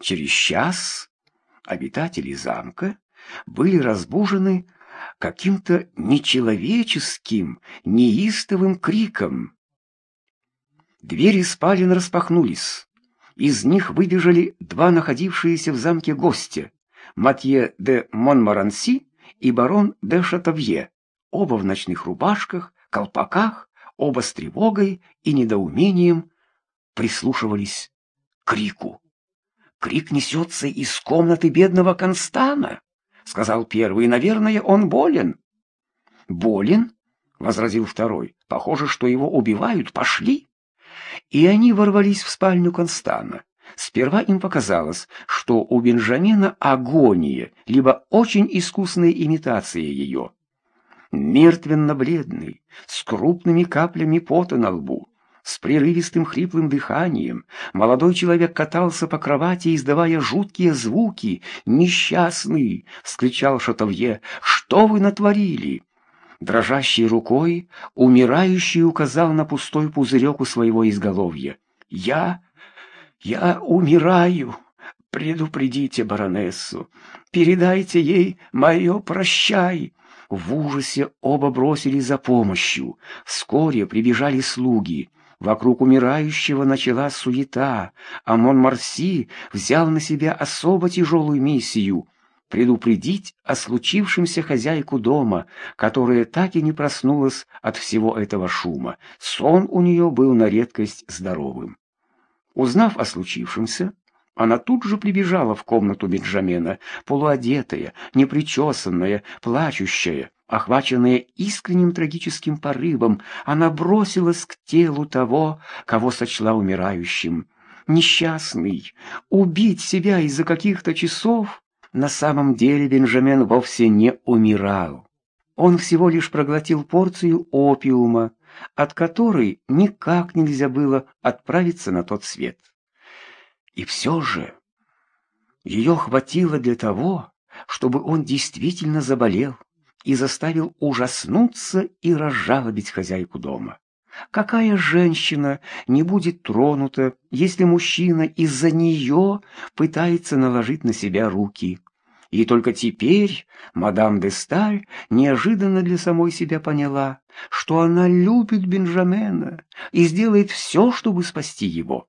Через час обитатели замка были разбужены каким-то нечеловеческим, неистовым криком. Двери спален распахнулись. Из них выбежали два находившиеся в замке гостя — Матье де Монмаранси и барон де Шатовье, оба в ночных рубашках, колпаках, оба с тревогой и недоумением прислушивались к крику. «Крик несется из комнаты бедного Констана», — сказал первый, — «наверное, он болен». «Болен?» — возразил второй. «Похоже, что его убивают. Пошли!» И они ворвались в спальню Констана. Сперва им показалось, что у Бенджамина агония, либо очень искусная имитация ее. Мертвенно-бледный, с крупными каплями пота на лбу, с прерывистым хриплым дыханием, молодой человек катался по кровати, издавая жуткие звуки. «Несчастный!» — вскричал Шатовье. «Что вы натворили?» Дрожащей рукой умирающий указал на пустой пузырек у своего изголовья. «Я... я умираю!» «Предупредите баронессу, передайте ей мое прощай!» В ужасе оба бросились за помощью. Вскоре прибежали слуги. Вокруг умирающего началась суета, а Монмарси взял на себя особо тяжелую миссию — предупредить о случившемся хозяйку дома, которая так и не проснулась от всего этого шума. Сон у нее был на редкость здоровым. Узнав о случившемся, она тут же прибежала в комнату Бенджамена, полуодетая, непричесанная, плачущая. Охваченная искренним трагическим порывом, она бросилась к телу того, кого сочла умирающим. Несчастный, убить себя из-за каких-то часов? На самом деле Бенджамен вовсе не умирал. Он всего лишь проглотил порцию опиума, от которой никак нельзя было отправиться на тот свет. И все же ее хватило для того, чтобы он действительно заболел и заставил ужаснуться и разжалобить хозяйку дома. Какая женщина не будет тронута, если мужчина из-за нее пытается наложить на себя руки? И только теперь мадам де Сталь неожиданно для самой себя поняла, что она любит Бенджамена и сделает все, чтобы спасти его.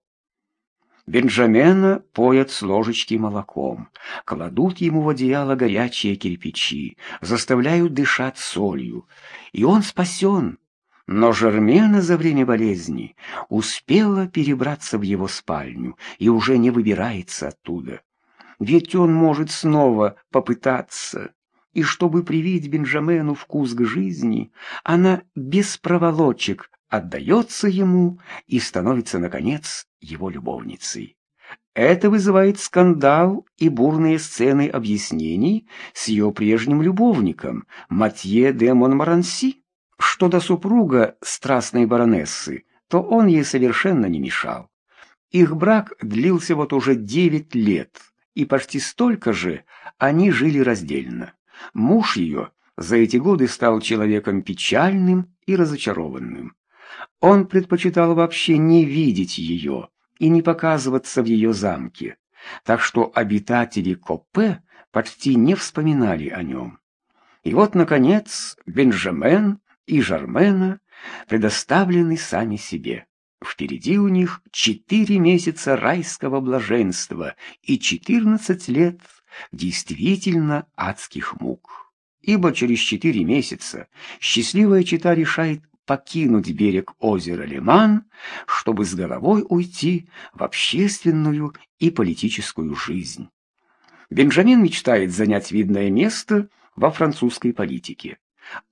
Бенджамена поят с ложечки молоком, кладут ему в одеяло горячие кирпичи, заставляют дышать солью, и он спасен. Но Жермена за время болезни успела перебраться в его спальню и уже не выбирается оттуда. Ведь он может снова попытаться. И чтобы привить Бенджамену вкус к жизни, она без проволочек отдается ему и становится, наконец, его любовницей. Это вызывает скандал и бурные сцены объяснений с ее прежним любовником, Матье де Монмаранси. Что до супруга страстной баронессы, то он ей совершенно не мешал. Их брак длился вот уже девять лет, и почти столько же они жили раздельно. Муж ее за эти годы стал человеком печальным и разочарованным. Он предпочитал вообще не видеть ее и не показываться в ее замке, так что обитатели Копе почти не вспоминали о нем. И вот, наконец, Бенджамен и Жармена предоставлены сами себе. Впереди у них четыре месяца райского блаженства и четырнадцать лет действительно адских мук. Ибо через четыре месяца счастливая чита решает покинуть берег озера Лиман, чтобы с головой уйти в общественную и политическую жизнь. Бенджамин мечтает занять видное место во французской политике.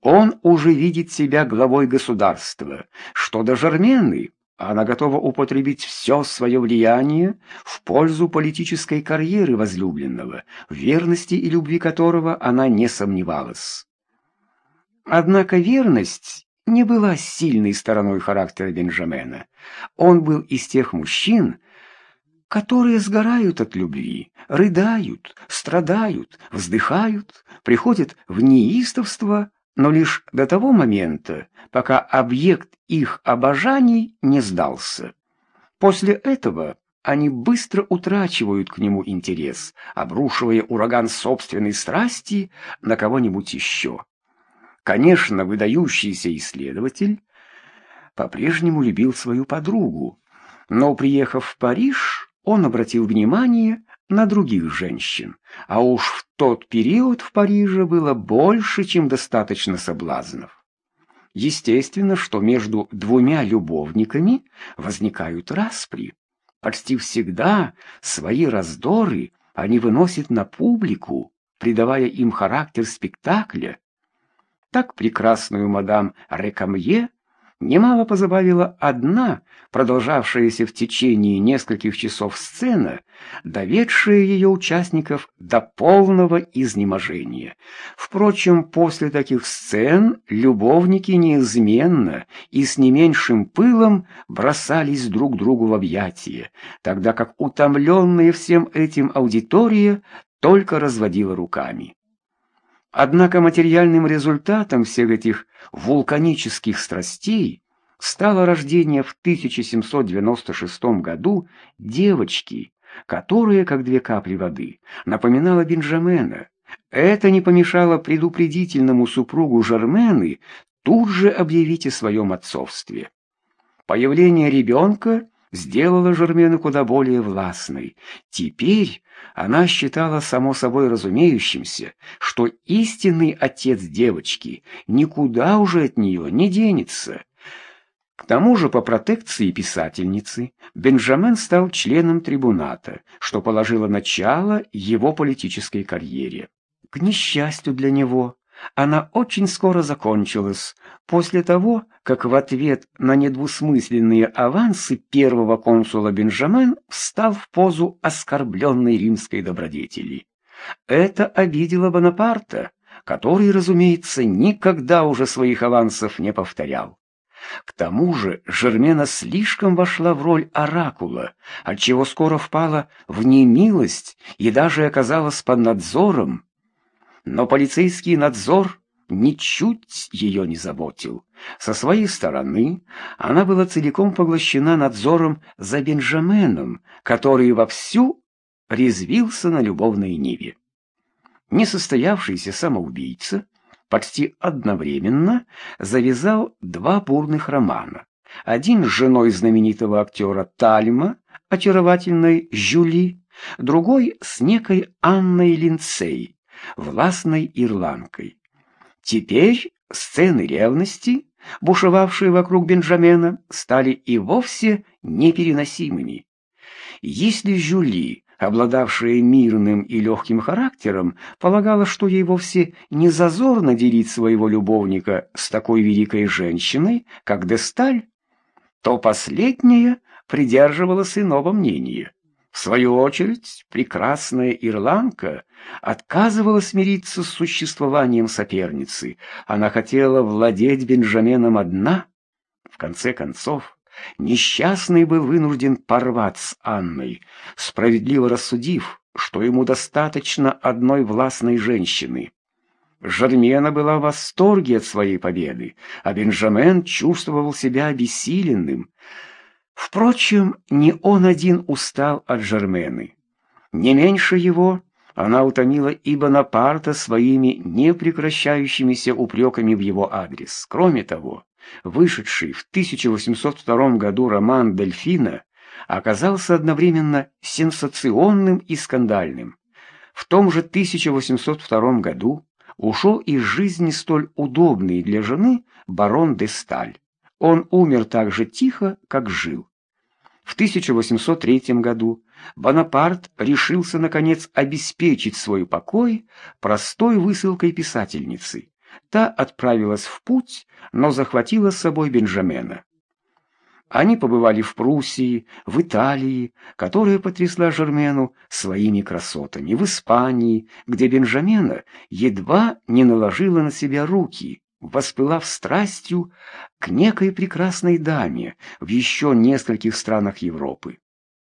Он уже видит себя главой государства, что до Жармены она готова употребить все свое влияние в пользу политической карьеры возлюбленного, в верности и любви которого она не сомневалась. Однако верность не была сильной стороной характера Бенджамена. Он был из тех мужчин, которые сгорают от любви, рыдают, страдают, вздыхают, приходят в неистовство, но лишь до того момента, пока объект их обожаний не сдался. После этого они быстро утрачивают к нему интерес, обрушивая ураган собственной страсти на кого-нибудь еще. Конечно, выдающийся исследователь по-прежнему любил свою подругу, но, приехав в Париж, он обратил внимание на других женщин, а уж в тот период в Париже было больше, чем достаточно соблазнов. Естественно, что между двумя любовниками возникают распри. Почти всегда свои раздоры они выносят на публику, придавая им характер спектакля. Так прекрасную мадам Рекамье Немало позабавила одна, продолжавшаяся в течение нескольких часов сцена, доведшая ее участников до полного изнеможения. Впрочем, после таких сцен любовники неизменно и с не меньшим пылом бросались друг другу в объятия, тогда как утомленная всем этим аудитория только разводила руками. Однако материальным результатом всех этих вулканических страстей стало рождение в 1796 году девочки, которая, как две капли воды, напоминала Бенджамена. Это не помешало предупредительному супругу Жермены тут же объявить о своем отцовстве. Появление ребенка сделала Жермену куда более властной. Теперь она считала само собой разумеющимся, что истинный отец девочки никуда уже от нее не денется. К тому же по протекции писательницы Бенджамен стал членом трибуната, что положило начало его политической карьере. К несчастью для него, она очень скоро закончилась, после того, как в ответ на недвусмысленные авансы первого консула Бенджамен встал в позу оскорбленной римской добродетели. Это обидело Бонапарта, который, разумеется, никогда уже своих авансов не повторял. К тому же Жермена слишком вошла в роль оракула, отчего скоро впала в немилость и даже оказалась под надзором но полицейский надзор ничуть ее не заботил. Со своей стороны она была целиком поглощена надзором за Бенджаменом, который вовсю резвился на любовной ниве. Несостоявшийся самоубийца почти одновременно завязал два бурных романа. Один с женой знаменитого актера Тальма, очаровательной Жюли, другой с некой Анной Линцей, властной ирландкой. Теперь сцены ревности, бушевавшие вокруг Бенджамена, стали и вовсе непереносимыми. Если Жюли, обладавшая мирным и легким характером, полагала, что ей вовсе не зазорно делить своего любовника с такой великой женщиной, как Десталь, то последняя придерживалась иного мнения. В свою очередь, прекрасная ирландка отказывалась смириться с существованием соперницы. Она хотела владеть Бенджаменом одна. В конце концов, несчастный был вынужден порвать с Анной, справедливо рассудив, что ему достаточно одной властной женщины. Жармена была в восторге от своей победы, а Бенджамен чувствовал себя обессиленным. Впрочем, не он один устал от Жермены. Не меньше его она утомила и Бонапарта своими непрекращающимися упреками в его адрес. Кроме того, вышедший в 1802 году роман «Дельфина» оказался одновременно сенсационным и скандальным. В том же 1802 году ушел из жизни столь удобный для жены барон де Сталь. Он умер так же тихо, как жил. В 1803 году Бонапарт решился, наконец, обеспечить свой покой простой высылкой писательницы. Та отправилась в путь, но захватила с собой Бенджамена. Они побывали в Пруссии, в Италии, которая потрясла Жермену своими красотами, в Испании, где Бенджамена едва не наложила на себя руки, воспылав страстью к некой прекрасной даме в еще нескольких странах Европы.